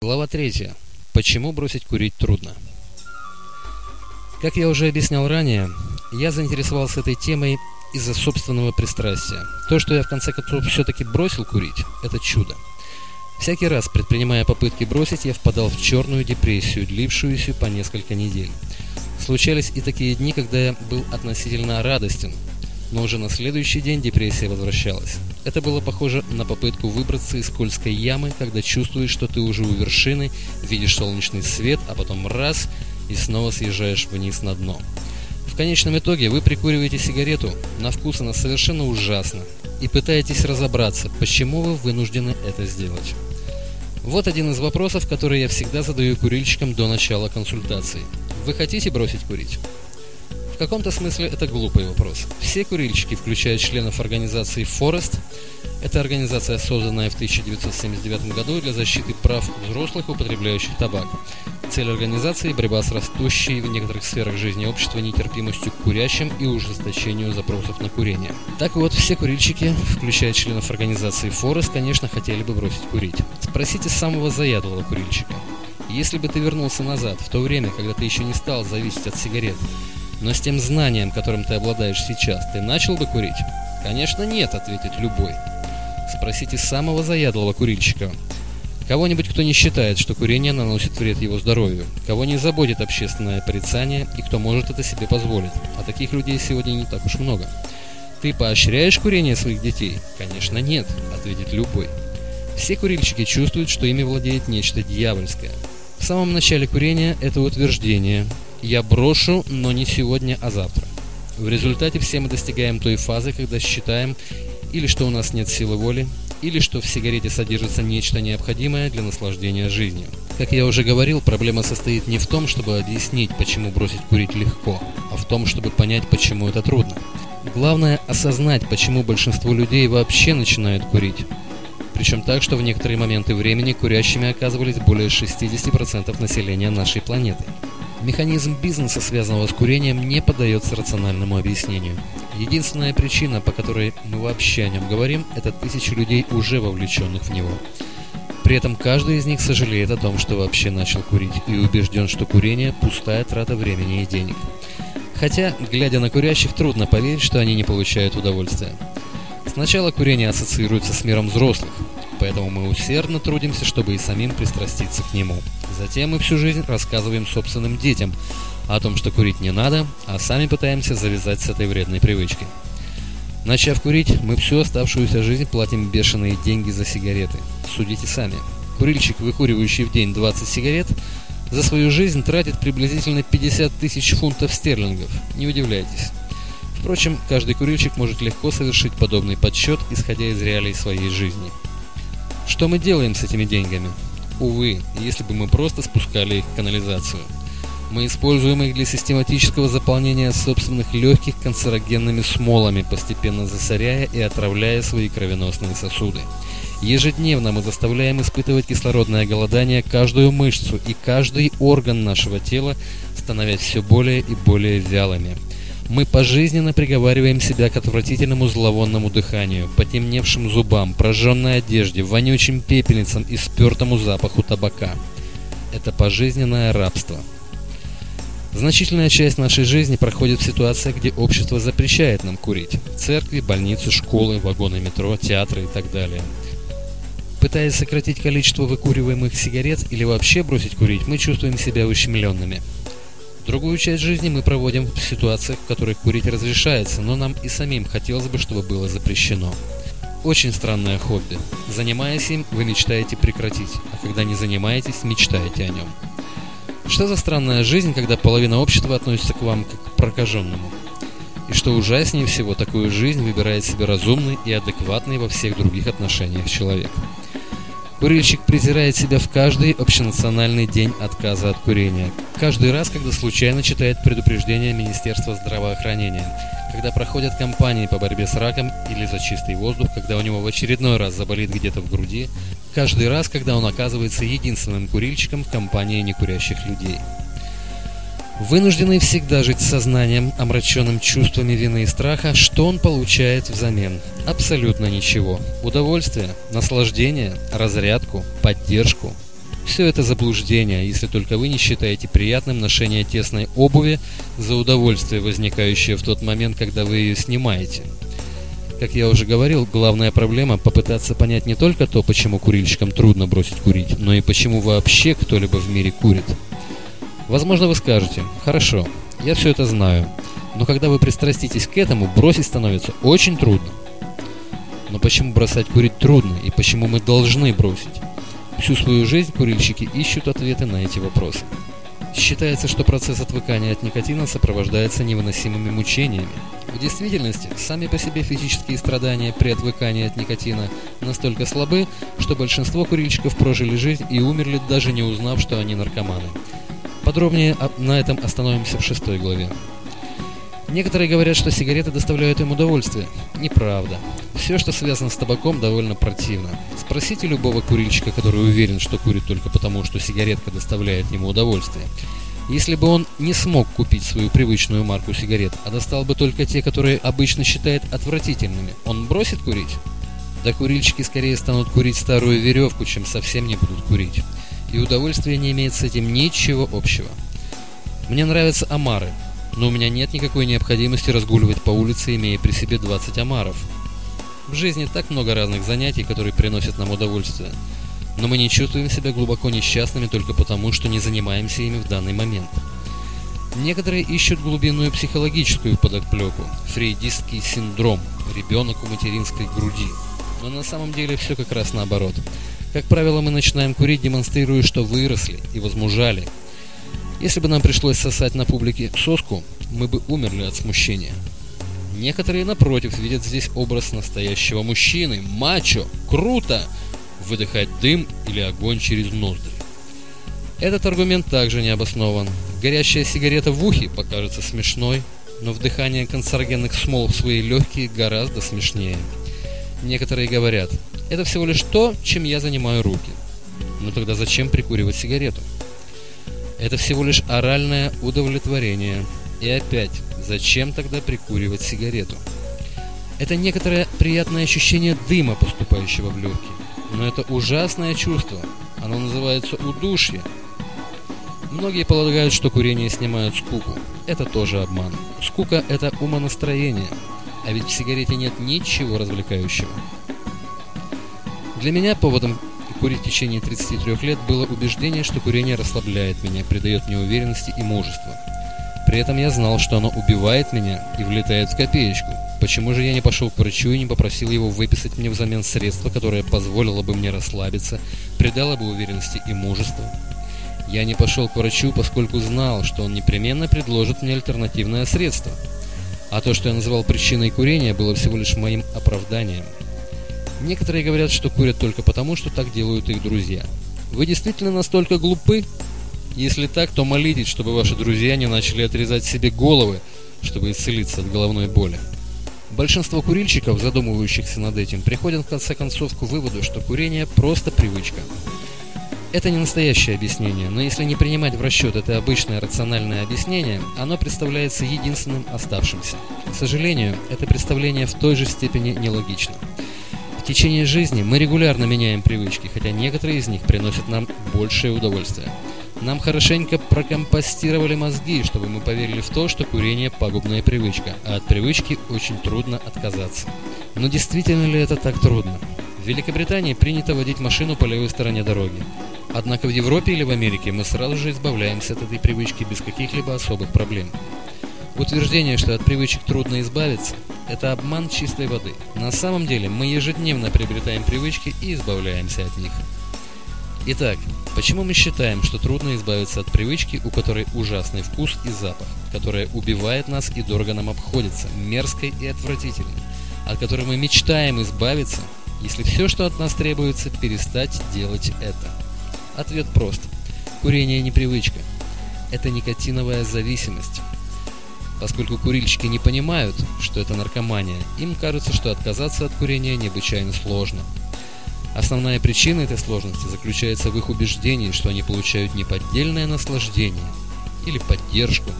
Глава 3. Почему бросить курить трудно? Как я уже объяснял ранее, я заинтересовался этой темой из-за собственного пристрастия. То, что я в конце концов все-таки бросил курить, это чудо. Всякий раз, предпринимая попытки бросить, я впадал в черную депрессию, длившуюся по несколько недель. Случались и такие дни, когда я был относительно радостен, но уже на следующий день депрессия возвращалась. Это было похоже на попытку выбраться из скользкой ямы, когда чувствуешь, что ты уже у вершины, видишь солнечный свет, а потом раз и снова съезжаешь вниз на дно. В конечном итоге вы прикуриваете сигарету, на вкус она совершенно ужасна, и пытаетесь разобраться, почему вы вынуждены это сделать. Вот один из вопросов, который я всегда задаю курильщикам до начала консультации. Вы хотите бросить курить? В каком-то смысле это глупый вопрос. Все курильщики, включая членов организации Forest, это организация, созданная в 1979 году для защиты прав взрослых, употребляющих табак. Цель организации – борьба с растущей в некоторых сферах жизни общества нетерпимостью к курящим и ужесточению запросов на курение. Так вот, все курильщики, включая членов организации Forest, конечно, хотели бы бросить курить. Спросите самого заядлого курильщика. Если бы ты вернулся назад, в то время, когда ты еще не стал зависеть от сигарет, но с тем знанием, которым ты обладаешь сейчас, ты начал бы курить? Конечно нет, ответит любой. Спросите самого заядлого курильщика. Кого-нибудь, кто не считает, что курение наносит вред его здоровью, кого не заботит общественное порицание и кто может это себе позволить. А таких людей сегодня не так уж много. Ты поощряешь курение своих детей? Конечно нет, ответит любой. Все курильщики чувствуют, что ими владеет нечто дьявольское. В самом начале курения это утверждение «я брошу, но не сегодня, а завтра». В результате все мы достигаем той фазы, когда считаем или что у нас нет силы воли, или что в сигарете содержится нечто необходимое для наслаждения жизнью. Как я уже говорил, проблема состоит не в том, чтобы объяснить, почему бросить курить легко, а в том, чтобы понять, почему это трудно. Главное осознать, почему большинство людей вообще начинают курить. Причем так, что в некоторые моменты времени курящими оказывались более 60% населения нашей планеты. Механизм бизнеса, связанного с курением, не поддается рациональному объяснению. Единственная причина, по которой мы вообще о нем говорим, это тысячи людей, уже вовлеченных в него. При этом каждый из них сожалеет о том, что вообще начал курить, и убежден, что курение – пустая трата времени и денег. Хотя, глядя на курящих, трудно поверить, что они не получают удовольствия. Сначала курение ассоциируется с миром взрослых, поэтому мы усердно трудимся, чтобы и самим пристраститься к нему. Затем мы всю жизнь рассказываем собственным детям о том, что курить не надо, а сами пытаемся завязать с этой вредной привычкой. Начав курить, мы всю оставшуюся жизнь платим бешеные деньги за сигареты. Судите сами. Курильщик, выкуривающий в день 20 сигарет, за свою жизнь тратит приблизительно 50 тысяч фунтов стерлингов. Не удивляйтесь. Впрочем, каждый курильщик может легко совершить подобный подсчет, исходя из реалий своей жизни. Что мы делаем с этими деньгами? Увы, если бы мы просто спускали их в канализацию. Мы используем их для систематического заполнения собственных легких канцерогенными смолами, постепенно засоряя и отравляя свои кровеносные сосуды. Ежедневно мы заставляем испытывать кислородное голодание каждую мышцу и каждый орган нашего тела, становясь все более и более вялыми. Мы пожизненно приговариваем себя к отвратительному зловонному дыханию, потемневшим зубам, прожженной одежде, вонючим пепельницам и спертому запаху табака. Это пожизненное рабство. Значительная часть нашей жизни проходит в ситуациях, где общество запрещает нам курить. Церкви, больницы, школы, вагоны метро, театры и так далее. Пытаясь сократить количество выкуриваемых сигарет или вообще бросить курить, мы чувствуем себя ущемленными. Другую часть жизни мы проводим в ситуациях, в которых курить разрешается, но нам и самим хотелось бы, чтобы было запрещено. Очень странное хобби. Занимаясь им, вы мечтаете прекратить, а когда не занимаетесь, мечтаете о нем. Что за странная жизнь, когда половина общества относится к вам как к прокаженному? И что ужаснее всего, такую жизнь выбирает себе разумный и адекватный во всех других отношениях человек. Курильщик презирает себя в каждый общенациональный день отказа от курения. Каждый раз, когда случайно читает предупреждение Министерства здравоохранения, когда проходят кампании по борьбе с раком или за чистый воздух, когда у него в очередной раз заболит где-то в груди, каждый раз, когда он оказывается единственным курильщиком в компании некурящих людей. Вынужденный всегда жить сознанием, омраченным чувствами вины и страха, что он получает взамен? Абсолютно ничего. Удовольствие, наслаждение, разрядку, поддержку. Все это заблуждение, если только вы не считаете приятным ношение тесной обуви за удовольствие, возникающее в тот момент, когда вы ее снимаете. Как я уже говорил, главная проблема – попытаться понять не только то, почему курильщикам трудно бросить курить, но и почему вообще кто-либо в мире курит. Возможно, вы скажете, хорошо, я все это знаю, но когда вы пристраститесь к этому, бросить становится очень трудно. Но почему бросать курить трудно и почему мы должны бросить? Всю свою жизнь курильщики ищут ответы на эти вопросы. Считается, что процесс отвыкания от никотина сопровождается невыносимыми мучениями. В действительности, сами по себе физические страдания при отвыкании от никотина настолько слабы, что большинство курильщиков прожили жизнь и умерли, даже не узнав, что они наркоманы. Подробнее на этом остановимся в шестой главе. Некоторые говорят, что сигареты доставляют им удовольствие. Неправда. Все, что связано с табаком, довольно противно. Спросите любого курильщика, который уверен, что курит только потому, что сигаретка доставляет ему удовольствие. Если бы он не смог купить свою привычную марку сигарет, а достал бы только те, которые обычно считает отвратительными, он бросит курить? Да курильщики скорее станут курить старую веревку, чем совсем не будут курить. И удовольствие не имеет с этим ничего общего. Мне нравятся омары, но у меня нет никакой необходимости разгуливать по улице, имея при себе 20 омаров. В жизни так много разных занятий, которые приносят нам удовольствие. Но мы не чувствуем себя глубоко несчастными только потому, что не занимаемся ими в данный момент. Некоторые ищут глубинную психологическую подоплеку, фрейдистский синдром, ребенок у материнской груди. Но на самом деле все как раз наоборот. Как правило, мы начинаем курить, демонстрируя, что выросли и возмужали, если бы нам пришлось сосать на публике соску, мы бы умерли от смущения. Некоторые, напротив, видят здесь образ настоящего мужчины. Мачо! Круто! Выдыхать дым или огонь через ноздри. Этот аргумент также не обоснован. Горящая сигарета в ухе покажется смешной, но вдыхание канцерогенных смол в свои легкие гораздо смешнее. Некоторые говорят, это всего лишь то, чем я занимаю руки. Но тогда зачем прикуривать сигарету? Это всего лишь оральное удовлетворение. И опять, зачем тогда прикуривать сигарету? Это некоторое приятное ощущение дыма, поступающего в легкие. Но это ужасное чувство. Оно называется удушье. Многие полагают, что курение снимает скуку. Это тоже обман. Скука – это умонастроение. А ведь в сигарете нет ничего развлекающего. Для меня поводом курить в течение 33 лет было убеждение, что курение расслабляет меня, придает мне уверенности и мужества. При этом я знал, что оно убивает меня и влетает в копеечку. Почему же я не пошел к врачу и не попросил его выписать мне взамен средства, которое позволило бы мне расслабиться, придало бы уверенности и мужества? Я не пошел к врачу, поскольку знал, что он непременно предложит мне альтернативное средство. А то, что я называл причиной курения, было всего лишь моим оправданием. Некоторые говорят, что курят только потому, что так делают их друзья. Вы действительно настолько глупы? Если так, то молитесь, чтобы ваши друзья не начали отрезать себе головы, чтобы исцелиться от головной боли. Большинство курильщиков, задумывающихся над этим, приходят в конце концов к выводу, что курение просто привычка. Это не настоящее объяснение, но если не принимать в расчет это обычное рациональное объяснение, оно представляется единственным оставшимся. К сожалению, это представление в той же степени нелогично течение жизни мы регулярно меняем привычки, хотя некоторые из них приносят нам большее удовольствие. Нам хорошенько прокомпостировали мозги, чтобы мы поверили в то, что курение – пагубная привычка, а от привычки очень трудно отказаться. Но действительно ли это так трудно? В Великобритании принято водить машину по левой стороне дороги. Однако в Европе или в Америке мы сразу же избавляемся от этой привычки без каких-либо особых проблем. Утверждение, что от привычек трудно избавиться, это обман чистой воды. На самом деле мы ежедневно приобретаем привычки и избавляемся от них. Итак, почему мы считаем, что трудно избавиться от привычки, у которой ужасный вкус и запах, которая убивает нас и дорого нам обходится, мерзкой и отвратительной, от которой мы мечтаем избавиться, если все, что от нас требуется, перестать делать это? Ответ прост. Курение не привычка. Это никотиновая зависимость. Поскольку курильщики не понимают, что это наркомания, им кажется, что отказаться от курения необычайно сложно. Основная причина этой сложности заключается в их убеждении, что они получают неподдельное наслаждение или поддержку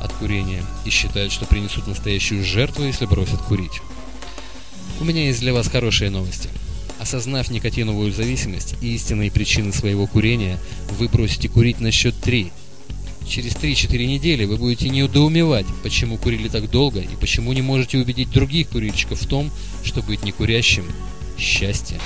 от курения и считают, что принесут настоящую жертву, если бросят курить. У меня есть для вас хорошие новости. Осознав никотиновую зависимость и истинные причины своего курения, вы бросите курить на счет 3. Через 3-4 недели вы будете недоумевать, почему курили так долго и почему не можете убедить других курильщиков в том, что быть некурящим – счастье.